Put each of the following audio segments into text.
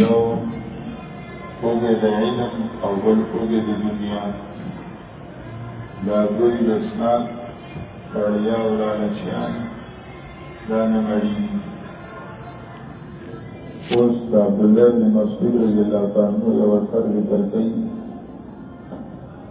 یو اوږه د علم او بل اوږه د دنیا دا دوی د اسناد وړیا او لالچیان دا نه مړي اوس د عبدالله بن مسعود رضی الله تعالی عنه یو اثر ذکر کوي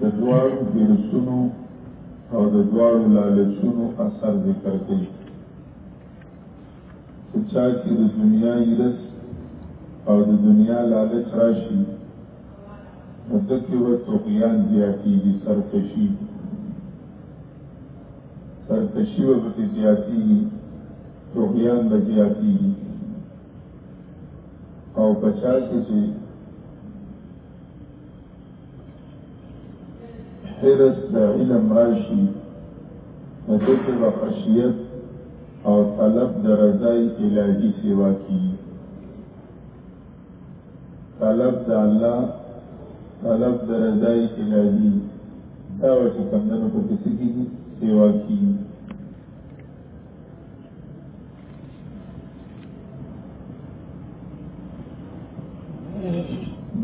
د دواړو جنسونو او د دواړو لالچونو اثر ذکر کوي چې چا کې د دنیا یرس او د دنیا لالچ راشي نو دکې و توقیان زیاتېږي سرکشي سرکشي و پکې زیاتېږي توقیان به زیاتېږي او په چا کې چې حرس د علم راشي نو دغه به خشیت او طلب د رضای الهی سیوا کی طلب د الله طلب د رضای الهی دا چې کمندونو په کسی کیږي سیوا کیږي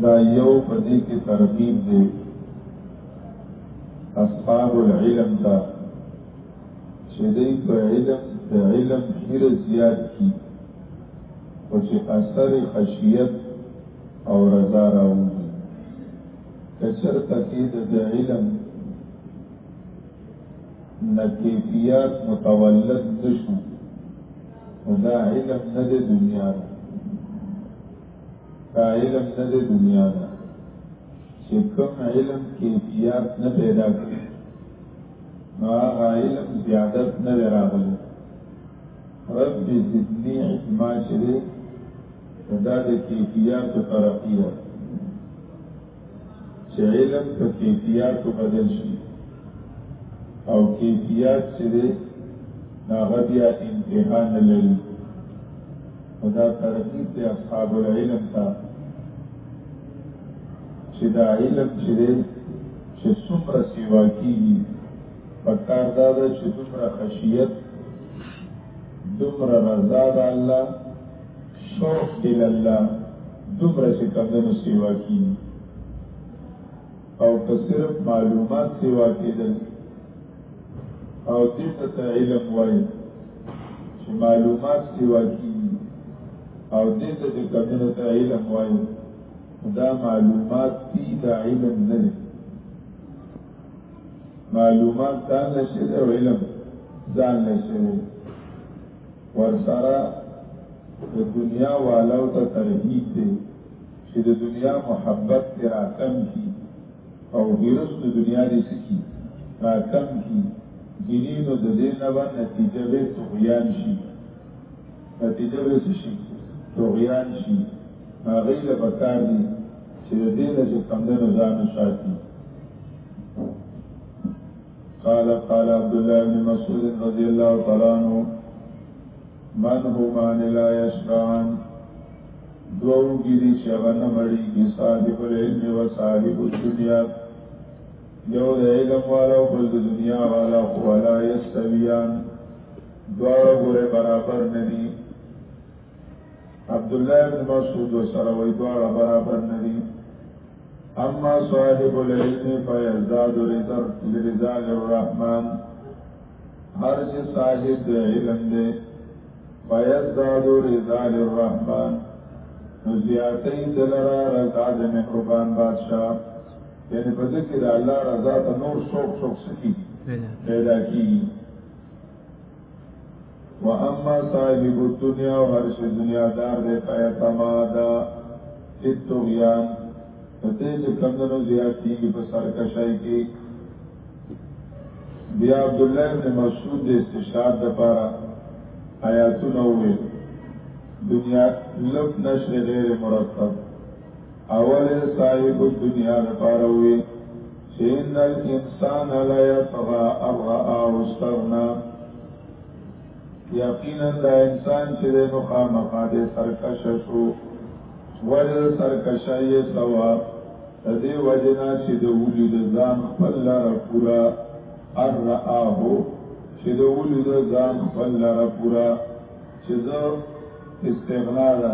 دا یو په دې کې ترغیب دی اصحاب العلم ته چې دې په علم په علم ډیر زیات کی او چې اثر خشیت او رضا راوړي کچر تکید د علم نه کیفیات متولد نشو دا علم نه د دنیا ده دا علم نه د دنیا ده چې کوم علم کیفیات نه پیدا کړي نو هغه علم زیادت نه راغلی رب زدنی علما چې دا د کیفیات ترقی ده چې علم په کیفیات بدل شي او کیفیات چې دی هغه بیا انتها نه لري نو دا ترقي د اصحاب العلم ته چې دا علم چې دی چې څومره سیوا کیږي په کار دا ده چې دومره خشیت دومره رضا د الله صرف دی لله دومره چې کمدنو سیوا کی او که صرف معلومات سیوا کېدل او دې ته علم وایي چې معلومات سیوا کی او دې ته چې کمدنو ته علم وایي دا معلومات دي دا علم نه دی معلومات ځان نشي او علم ځان نشي ورسره د دنیا والو ته ترهید دی چې د دنیا محبت کې راکم کی او هرس د دنیا دې سکی راکم کی ګینې نو د دې نه باندې نتیجه به تغیان شي نتیجه به شي تغیان شي هغه له بکار دي چې د دې له کمندونو ځان ساتي قال قال عبد الله بن مسعود رضي الله تعالى عنه من هما لا يشبعان دو ګری چې غنه مړی کې صاحب العلم و صاحب الدنيا یو د علم والا او بل د دنیا والا خو ولا یستویان دوار غره برابر ندی عبد الله بن مسعود سره وی دواړه برابر نه دي اما صاحب العلم فیزداد رضا لرضا الرحمن هر چې صاحب علم دی فیزداد رضا الرحمن نو زیاتې دلرا رضا د مهربان بادشاہ یعنی په دې کې د الله رضا ته نور شوق شوق سکی پیدا کیږي و اما صاحب الدنیا و هر شي دنیا دار دې پایا تمادا اتویان په دې چې کمنو زیاتی په سر کشای کې بیا عبد الله بن مسعود دې استشهاد د پاره آیاتونه وې دنیا لب نشر غیر مرتب اول صاحب الدنیا د پاره وې ان الانسان لا يطغى ابغى او استغنى یقینا دا انسان چې د مخامخه د سرکش شو ول سرکشای سوا د دې وجنا چې د ولید ځان خپل لار پورا ارعاه چې د ولید ځان خپل لار پورا چې زه استغنا ده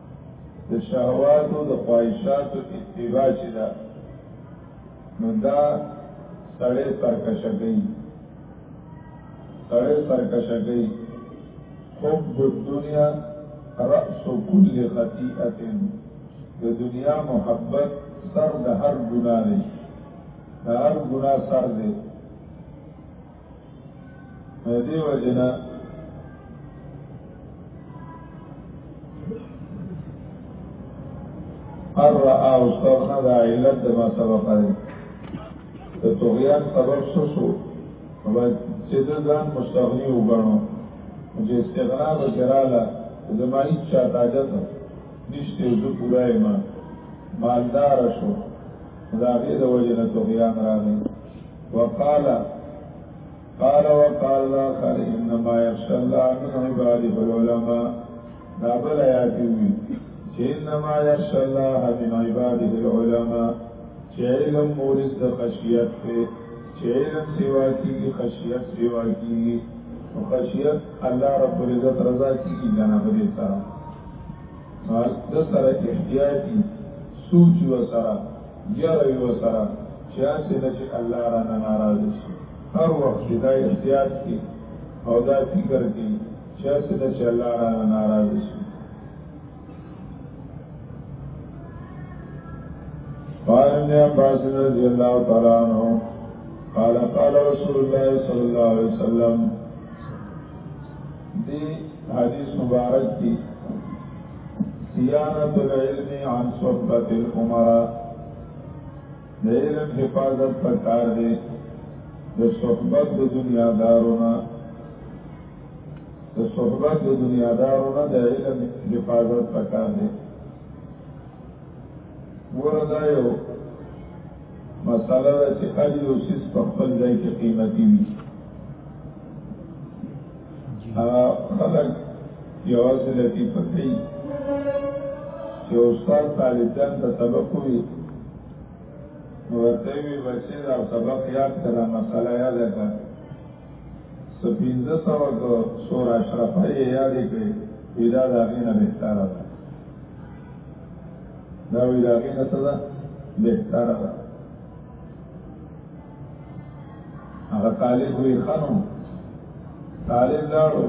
د شهواتو د خواهشاتو اتباع چې ده نو دا سړی سرکشه کوي سړی سرکشه کوي حب الدنیا رأس كل خطیئه د دنیا محبت سر د هر ګناه دی د هر ګناه سر دی نو دی وجنا هر را او سرنا دا علت د ما سبب دی د توغیان سبب شو شو باید چې د ځان مستغنی وګڼو چې استغنا به کراله زمانی چا تاجت نشته زه پورا ما مالدار شو دا به د وجنه توغیان راغی وقال قال وقال الاخر انما يخشى الله من عباده العلماء دا بل آیات وی چې انما يخشى الله من عباده العلماء چې علم مورث د خشیت ته چې علم سیوا کیږي خشیت سیوا کیږي او خشیت الله رب العزت رضا کیږي کنه په دې سره د سره احتیاطي سوچ و سره یاره یو سره چې هسې نه چې الله را نه ناراضه شي هر وخت چې دا احتیاط کړي او دا فکر کړي چې هسې نه چې الله را نه ناراضه شي قال ابن عباس رضي الله تعالى عنه قال قال رسول الله صلى الله عليه وسلم دی حدیث مبارک دی سیانت العلم عن صحبت العمرہ د علم حفاظت پکار دی د صحبت د دنیا دارونه د صحبت د دنیا دارونه د علم حفاظت پکار دی ګوره دا یو مسله ده چې هر یو څیز په خپل ځای کې قیمتي وي خلک یوازې لطیفه کوي چې استاد طالبان ته سبق وي نو ورته وي بچې دا سبق یاد کړه مسله یاد کړه سپینځه سوه که سور اشرفه یې یادې کړې ویدا د هغې نه بهتره ده دا وی دا کې څه ده بهتره ده هغه طالب وی خانم طالب لاړو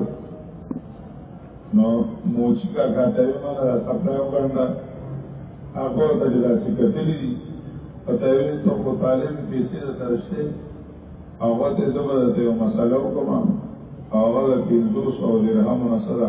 نو موچی کا کاته یو نه سپلای وکړنده هغه ته د لاسي کتلې دي پته یې ته خو طالب پیسې درشته هغه ته زبر ته یو مسله وکم هغه د 200 درهم نه سره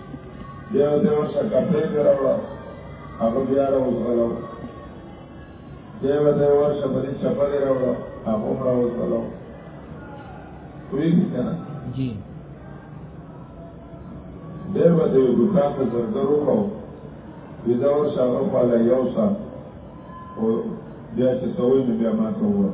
بیا د ورشه کپړې راوړل هغه بیا راوځلو بیا د ورشه بری چپلې راوړل هغه راوځلو وی کنه جی بیا د دکان ته زردرو کو بیا د ورشه هغه په لایو سره او بیا چې سوي بیا ما ته وره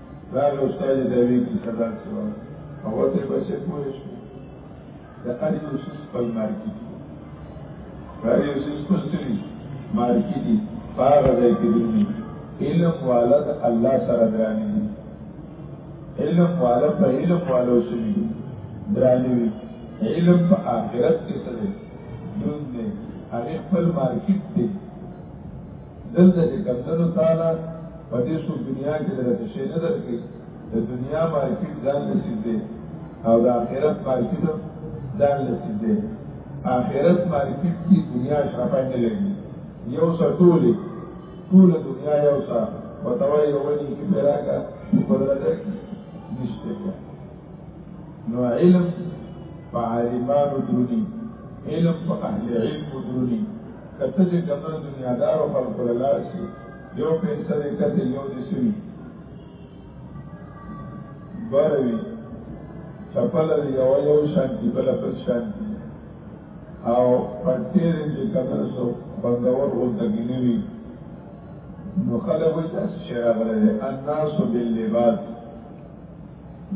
دا یو استاد دی وی چې صدا سره هغه ته په څه پوه شو د هر یو څه په مارکیټ دا یو څه په ستري مارکیټ هغه ځای کې دی علم والد الله سره درانه دي علم والا په علم والا وسوي درانه وي علم په آخرت کې سره دون دی هغه خپل مارکیټ دی دلته چې کمدنو تعالی په دې سو دنیا کې درته شي نه درکې د دنیا مارکیټ ځان نصیب دی او د آخرت مارکیټ ځان نصیب دی آخرت مارکیټ کې دنیا شرفای نه لګي یو څه ټولې ټول دنیا یو څه وتوي یو ونی کې پیدا کا په درته کې نشته نو علم په عالمانو درونی علم په اهل علم درونی کته چې کمن دنیا دار او خلق له لار شي یو پیسې دې کته یو دې شي بروي چپل دې یو یو شان دی بل بل شان دی او پټې دې کمن سو بندور او دګنوي نو خلق وي تاسو چې راغلي الناس باللباس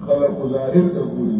خلق ظاهر ته ګوري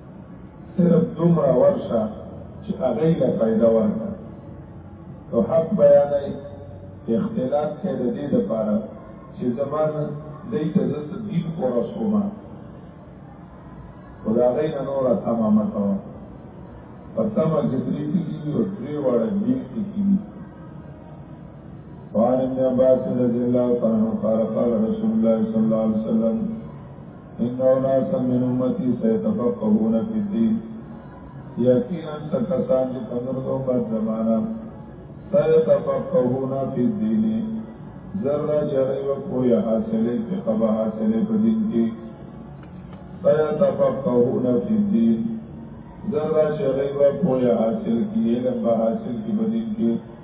صرف دومره ورشه چې هغه له پیدا ورکړه او حق بیانای اختلاف کې د دې لپاره چې زمان دې ته د دین کو رسومه خدا غي نه نور تمامه تا په تمه کې درې کیږي او درې وړه دې کیږي وعن ابن عباس رضي الله عنه قال قال رسول الله صلى الله عليه وسلم ان اولاد من امتی سيتفقهون في الدين یقینا سکسان چې کمر دو پر زمانہ سيتفقهون في الدين ذرا جری و کوی حاصلې چې قبا حاصلې په دین کې سيتفقهون في الدين ذرا جری و کوی حاصل کیه لمبا حاصل کی په دین کې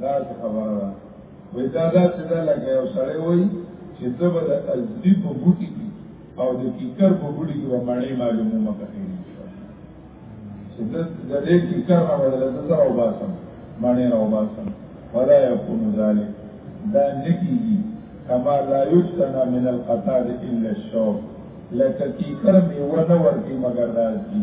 دا څه خبره ده وې دا دا چې دا لګي او سره وای چې ته به د ازدی په بوټي کې او د کیکر په بوټي کې به مړې معلومه مکه چې د دې کیکر نه وړل د زرا او باسم مړې نه او باسم ولا يكون ذلك دا نکیږي کما لا یجتنا من القطار الا الشوق لکه کیکر میوه نه ورکی مگر راځي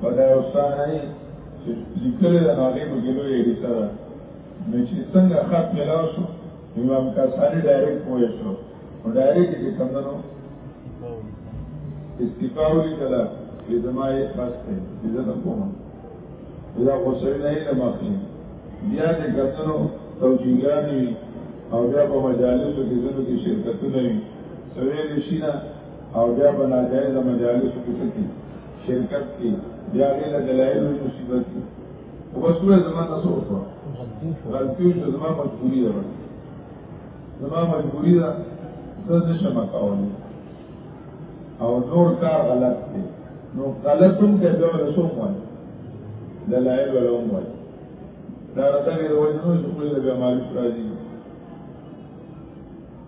په دا وسانه چې لیکل د هغه په ګلو یې سره نو چې څنګه خط ملاو شو امام کاسانی ډایرکټ پوه شو او ډایرکټ یې کمنو استفاء وکړه چې زما یې خاص دی زه نه کوم دا غوسه نه یې مخکې بیا دې کتنو توجیهګانی او بیا په مجالسو کې زنو کې شرکتونه وي سویل شي نه او بیا په ناجایزه مجالسو کې څه کوي شرکت کوي بیا هغې له دلایلو مصیبت دي خو بس ووایه زما نه څه وشوه غلطي وشوه زما مجبوري ده زما مجبوري ده زه نه شم کولی او نور کار غلط دی نو غلط هم که بیا له څوک وایي دلایل ولا هم وایي دا راته د وژنو چې خپل بیا مالک راځي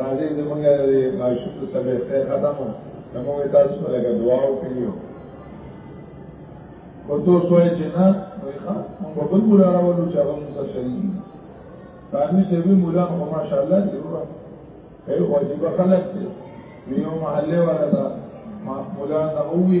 راځي زمونږ د ماشوم ته به ته ختمو زمونږ تاسو ته لګا دعا وکړو او تو سوې چې نه وای ښا موږ په بل مولا راولو چې هغه موږ شریک تاسو چې وی مولا مو ماشاءالله دی ورو هي واجب خلک دی یو محله ولا دا مولا نه وی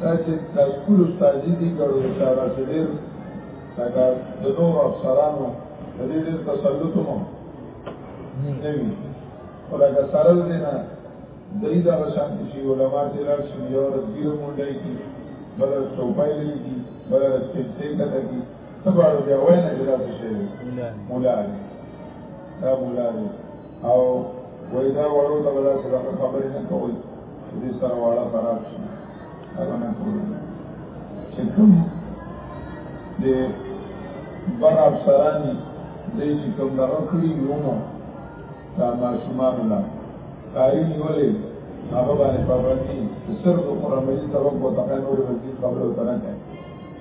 دا چې تایکول استادی دي ګړو اشاره چې ډېر لکه د نور افسرانو د دې ډېر تسلط مو نه وي ولکه سره دې نه دای دا شانتی شي علما چې لار شي یو رځیر مونډای کی بل چوپای لري کی بل چټې کته کی څه باندې بیا وای نه جدا شي مولا دا مولا دی او وای دا وړو ته بلا سره خبرې نه کوي دې سره واړه خراب شي هغه نه کوي چې کوم دې بر افسرانی دې چې کوم دا کړی یو نو دا ماشومان نه کاری نیولې هغه باندې پابندي صرف قرآن مجید سبق وتقین او د مسجد خبره وتنه کوي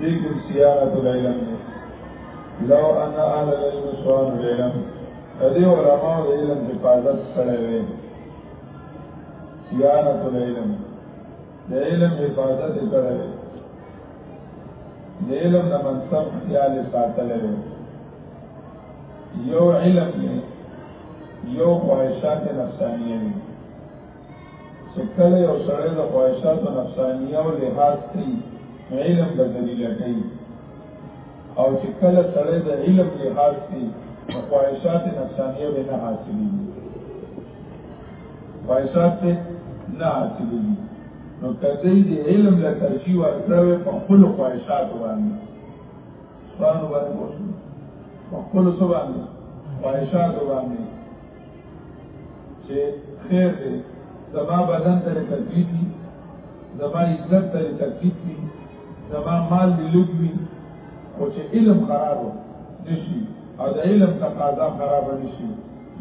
لیکن سیارت العلم دی لو ان اهل العلم سوال العلم کدی علماء د علم حفاظت سره وي سیارت العلم د علم حفاظت سره وي د علم د منصب خیال ساتل وي یو علم یو خواهشات نفسانیه وي چې کله یو سړی د خواهشاتو نفسانیه او لحاظ کوي علم به ذلیله کوي او چې کله سړی د علم لحاظ کوي نو خواهشات نفسانیه به نه حاصلېږي خواهشات نه حاصلېږي نو کدی دی علم له ترجیح ورکړو په خپل خواهشات باندې سوال باندې وشو په خپل سو باندې خواهشات باندې چې خیر دی زما بدن ته تکلیف دي زما عزت ته تکلیف دي زما مال دی لګوي او چې علم خراب نشي او د علم تقاضا خراب نشي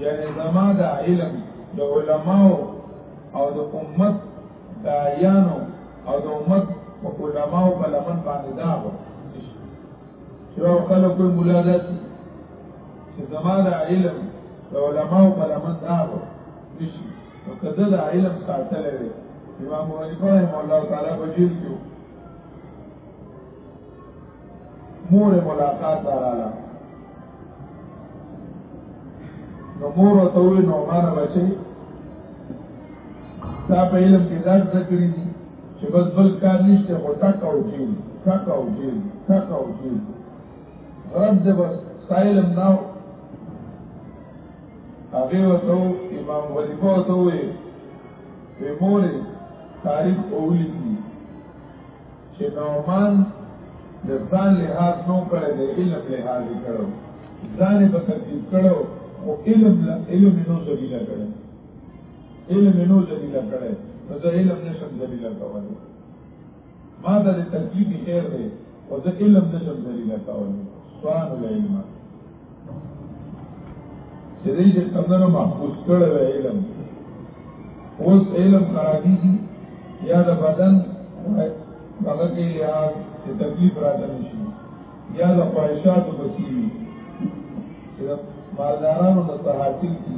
یعنی زما د علم د علماو او د امت دایانو او د امت په علماو په لمن باندې دا یو خلک کوئی مولا داسي چې زما د علم د علماو په لمن داغو نشي نو کده د علم ساتل وي امام حنیفه رحمه الله تعالی په جیل کې مور ملاقات رااله نو مور او توې نو مانه بچي دا په علم کې درس ذکرې دي چې بس بل کار نشته خو ټک او جیل ټک او جیل ټک او جیل رب دې بس سایلم ناو هغه وته امام غریب وته وي په مور تاریخ اولی دي چې نومان د ځان لحاظ نو کړی د علم لحاظ کړو ځان په ترتیب کړو او علم لا علم نو ذلیل کړو علم نو ذلیل کړو نو زه علم نشم ذلیل کولای ما ته د تکلیف خیر دی او زه علم نشم ذلیل کولای سبحان الله چې دې چې قدر محفوظ کړی وی علم اوس علم خرابي دي یا د بدن هغه کې یا چې تکلیف راځي نشي یا د خواهشاتو بچي چې مالدارانو د تحاصل کی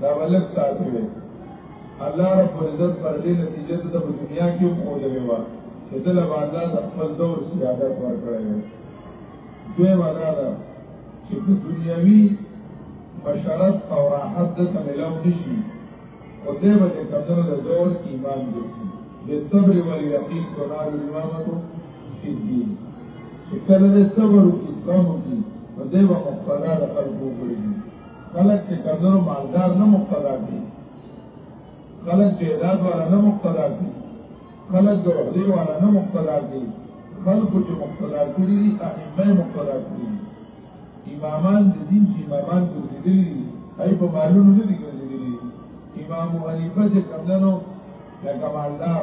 دا ولک ساتي وي الله رب العزت پر دې نتیجه ته په دنیا کې خو لري وا چې دل باندې د خپل دور سیادت ورکړي وي دوی ودا دا چې په دنیوي بشرت او راحت د تملاو نشي او دې باندې کمنو د دور ایمان دي د صبر او یقین تنال امامتو فی الدین چې کله د صبر او اسلام کې په دې وخت سره د خلکو ګرځي خلک چې کمزور مالدار نه مقتدا دي خلک چې اعداد والا نه مقتدا دي خلک د عہدې والا نه مقتدا دي خلکو چې مقتدا کړي دي ائمه مقتدا کړي امامان د دین چې امامان ګرځېدلي دي هغوی په مالونو نه دي ګرځېدلي امام حنیفه چې کمدنو لکه مالدار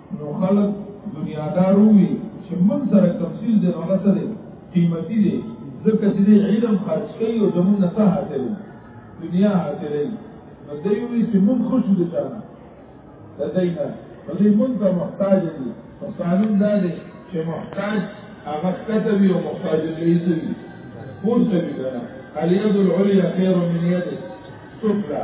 نو خلک دنیا دارو وي چې موږ سره تفصیل دی هغه څه دی قیمتي دی ځکه چې دی علم خرج کوي او زموږ نه څه حاصل دنیا حاصلې نو دی وی چې موږ خوش دي تا دا دینا نو دی موږ ته محتاج دي او قانون دا دی چې محتاج هغه کته وي او محتاج دی یې سوي پورته وي کنه الیدو العلیا خیر من یده سفلا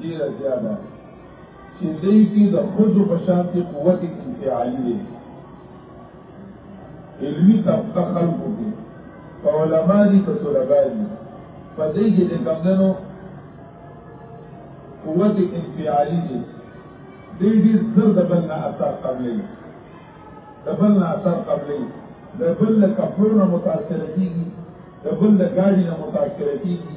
ډیره زیاده چې دې کې د خود په شان کې قوت انفعالی دی علمي طبقه خلقو کې په علما دي په طلبا دي په دې کې د کمندونو قوت انفعالی دی دې دې زر د بل نه اثر قبلې د بل نه اثر قبلې د بل کفر نه متاثر کیږي د بل ګاډي نه متاثر کیږي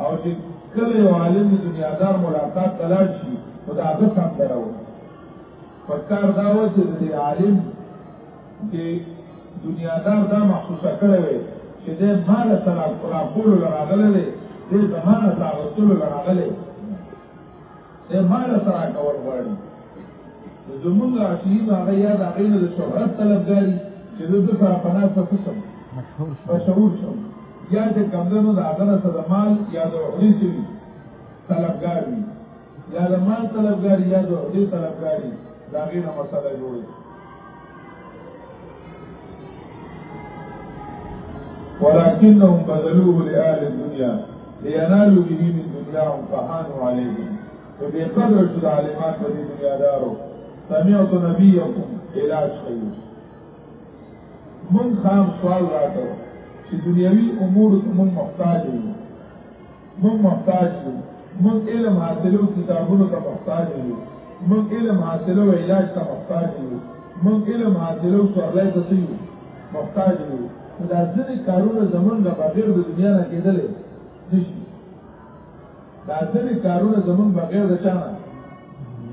او چې کله یو عالم د دنیادار ملاقات ته لاړ شي نو د هغه سندره و پکار دا و چې د عالم د دنیادار دا محسوسه کړی وي چې د مال سره راپور لراغله دی د زمانه سره راغله ته مال سره کول غواړي زمونږ عاشقي هغه یا د هغې نه د شهرت طلبګاري چې زه د سره پناه پسې شم مشهور شم یا چې کمدنو د هغه نه د مال یا د عمري شي طلبګار وي یا د مال طلبګاري یا د عمري طلبګاري د هغې نه مسله جوړي ولكنهم بذلوه لأهل الدنيا لينالوا به من دنياهم فحانوا عليهم فبي قدر شد علمات بدي دنيا دارو سمعت نبيكم علاج خيوش من خام سوال راتو چې دنیوي امور من محتاج یو موږ محتاج یو موږ علم حاصلو کتابونو ته محتاج یو موږ علم حاصلو علاج ته محتاج یو موږ علم حاصلو سوالای ته یو محتاج یو دا ځینې کارونه زمونږ له بغیر د دنیا نه کېدل نشي دا ځینې کارونه زمونږ بغیر د چا نه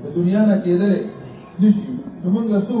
د دنیا نه کېدل نشي نو موږ له څو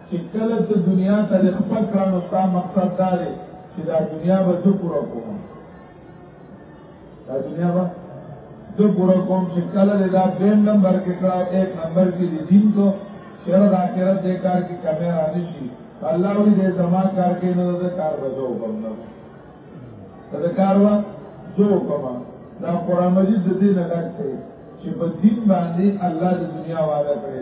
چې کله ته دنیا ته د خپل کړنو ستا مقصد دا دی چې دا دنیا به زه پوره کوم دا دنیا به زه پوره کوم چې کله د دا دویم نمبر کې کړه او ایک نمبر کې د دین کو شهر د آخرت دې کار کې کمی راځي شي الله وی دې زما کار کې نو د کار به زه وکم نو دا کار وا زه وکم دا قرآن مجید دې نه لګته چې په دین باندې الله د دنیا واده کړی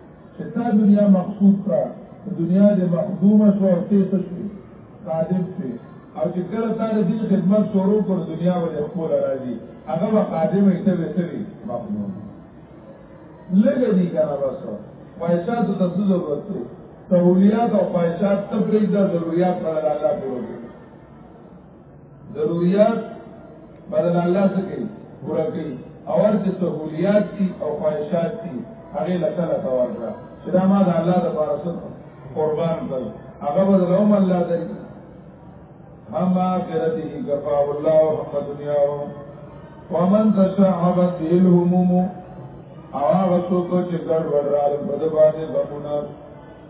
چې تا دنیا مقصود کړه دنیا دې مخدومه شو او ته څه شو خادم شو او چې کله تا د دین خدمت شروع کړ دنیا ولې خپل راځي هغه به خادم یې ته وسري مخدوم لګې دي کنه بس خواهشات ته څه ضرورت دی سہولیات او خواهشات ته پرېږده ضرورت پر الله پوره ضروريات بدل الله څخه کوي پورا کوي او ورته سہولیات دي او خواهشات دي هغه لته لته ورکړه چې دا ما د الله د بارسن قربان کړ هغه بدل هم الله دري اما کرته غفا والله حق دنیا ومن تشعبت الهموم او هغه څوک چې ګډ وډ راغل په دې باندې غمونه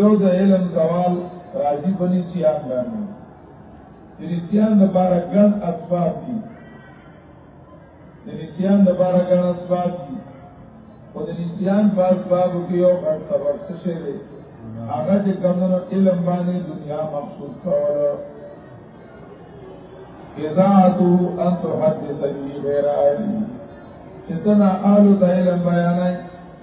یو د علم زوال راځي په نسیان باندې د نسیان لپاره ګڼ اسباب دي د نسیان لپاره ګڼ اسباب دي او د نسیان په اسبابو کې یو غټ سبب څه شی دی هغه چې کومو علم باندې دنیا مقصود کول اذاعته ان تحدث به غیر عالم چې تنا آلو د علم بیانای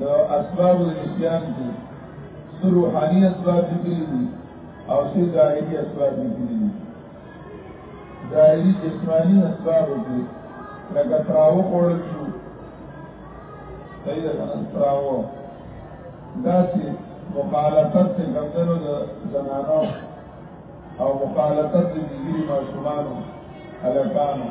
نو اسباب الاسلام دي سرو حالي اسباب دي او سي ظاهري اسباب دي ظاهري جسماني اسباب دي لکه تراو کول شو صحیح ده کنه تراو دا سي مخالفت ته ګمدنو د زنانو او مخالفت د دې ماشومان هلکانو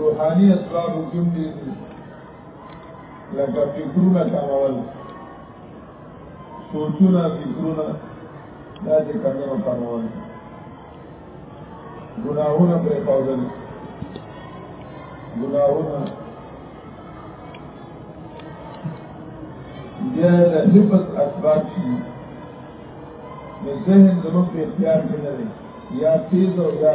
روحاني اسباب کوم دي لکه فکرونه کمول سوچونه فکرونه دا چې کمونه کمول ګناهونه پرې پاول ګناهونه بیا د حفظ اسباب شي نو ذهن زموږ په اختیار کې نه دی یا تیز او یا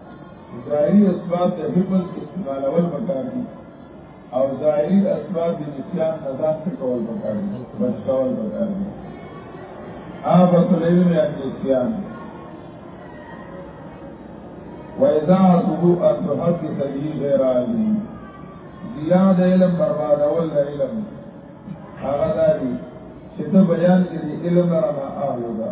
ظاهري اسباب د حفظ استعمالول پکار دي او ظاهري اسباب د نسيان نه ځان ټکول پکار دي بچ کول پکار دي هغه سلیمه یا نسيان وإذا حسبوا أن تحدث به غير عالم زیاد علم بربادول د علم هغه داري چې ته بیان کې علم نه اهل ده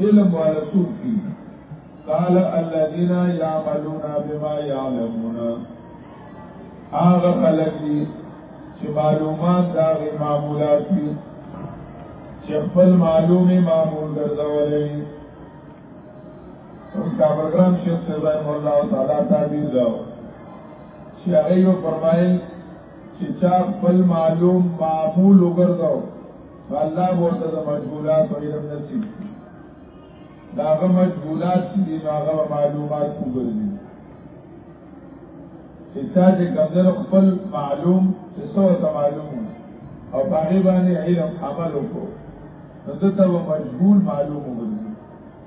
علم والا څوک دي قال الذين يعملون بما يعلمون هغه خلک دي چې معلومات دا غي معمولات دي چې خپل معلومي معمول ګرځولې اوس دا پروګرام شیخ ابراهیم الله تعالی تعبیر دا چې هغه یو فرمایل چې چا خپل معلوم معمول وګرځاو الله ورته د مجبولات او علم نصیب دا هغه مجبولات چې دي هغه معلومات وګرځي چې تا چې کمزر خپل معلوم چې څو ته معلوم او باندې باندې علم عمل وکړو نو ته مجبول معلوم وګرځي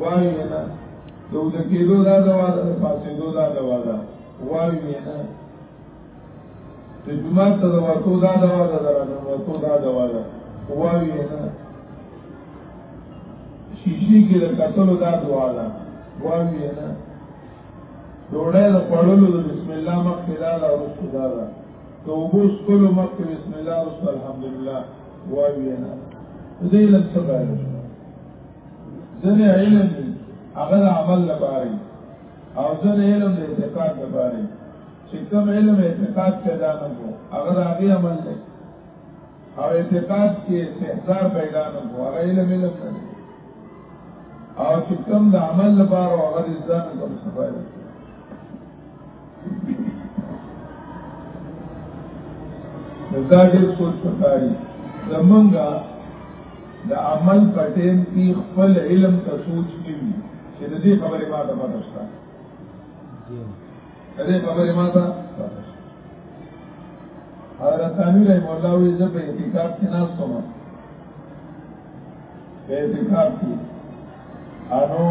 وای نه د ود کېدو دا دوا ده پاتېدو دا دوا ده وای نه د جمعه ته د ورتو دا دوا ده د ورتو دا دوا ده وای نه شیشې کې د کتلو دا دوا ده وای نه ډوړې د پړلو د بسم الله مخکې دا ده او رسول دا ده د وبو سکلو مخکې بسم الله او الحمدلله وای نه دې لږ څه ځنې علم دی هغه د عمل لپاره او ځنې علم د اعتقاد لپاره چې کوم علم اعتقاد پیدا نه کو هغه د هغې عمل دی او اعتقاد کې استحضار پیدا نه کو هغه علم علم نه دی او چې کوم د عمل لپاره هغه د ځان کوم څه پیدا دا ډېر سوچ پکاري زمونږه د عمل په ټیم کې خپل علم ته سوچ کوي چې د دې خبرې ما ته پته شته د دې خبرې ما ته پته شته حضرت امیر مولا وی زه په اعتکاف کې ناستم اعتکاف کی انو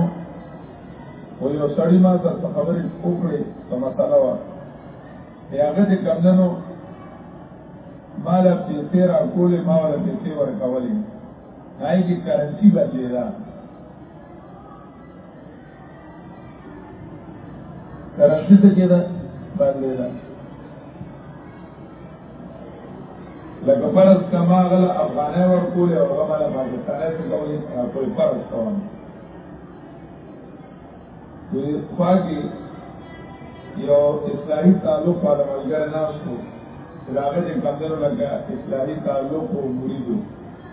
و یو سړی ما ته خبرې وکړې په مسله وا هغه دې کمندنو مال په تیر او کولې ما ولا په تیر ور کولې نای کی کرنسی بچی دا کراچی ته کېده باندې ده لکه فرض کما غل افغانه ور کولې او هغه باندې پاکستانه څه کولې کوئی فرض کوم دوی خواږي یو اسلامي تعلق په اړه ملګری ناشته راغې د کمزورو لګا اسلامي تعلق او مریدو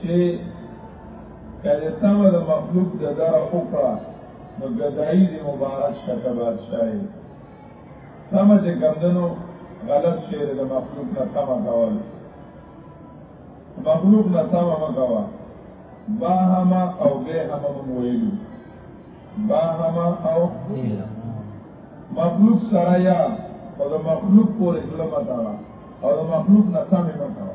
چې کله تم د مخلوق د در خوکړه نو ګدای دی مبارک شته بادشاہ تم چې ګمدنو غلط شعر د مخلوق نه تم کول مخلوق نه تم مګوا باهما او بهما ویلو باهما او مخلوق سره یا او د مخلوق پورې ظلم تا او د مخلوق نه تم مګوا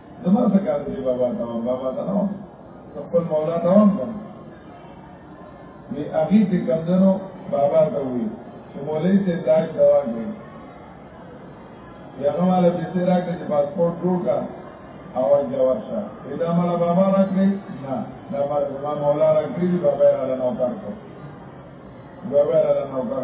زما څه کار دی بابا ته بابا ته نو خپل مولا ته وم وی هغه دې کمندنو بابا ته وی چې مولای ته دا دوا کوي هغه مال به سره راکړي چې پاسپورت جوړ کا او جواب شه دا مال بابا راکړي نه دا مال زما مولا راکړي بابا را نه وکړ بابا را نه وکړ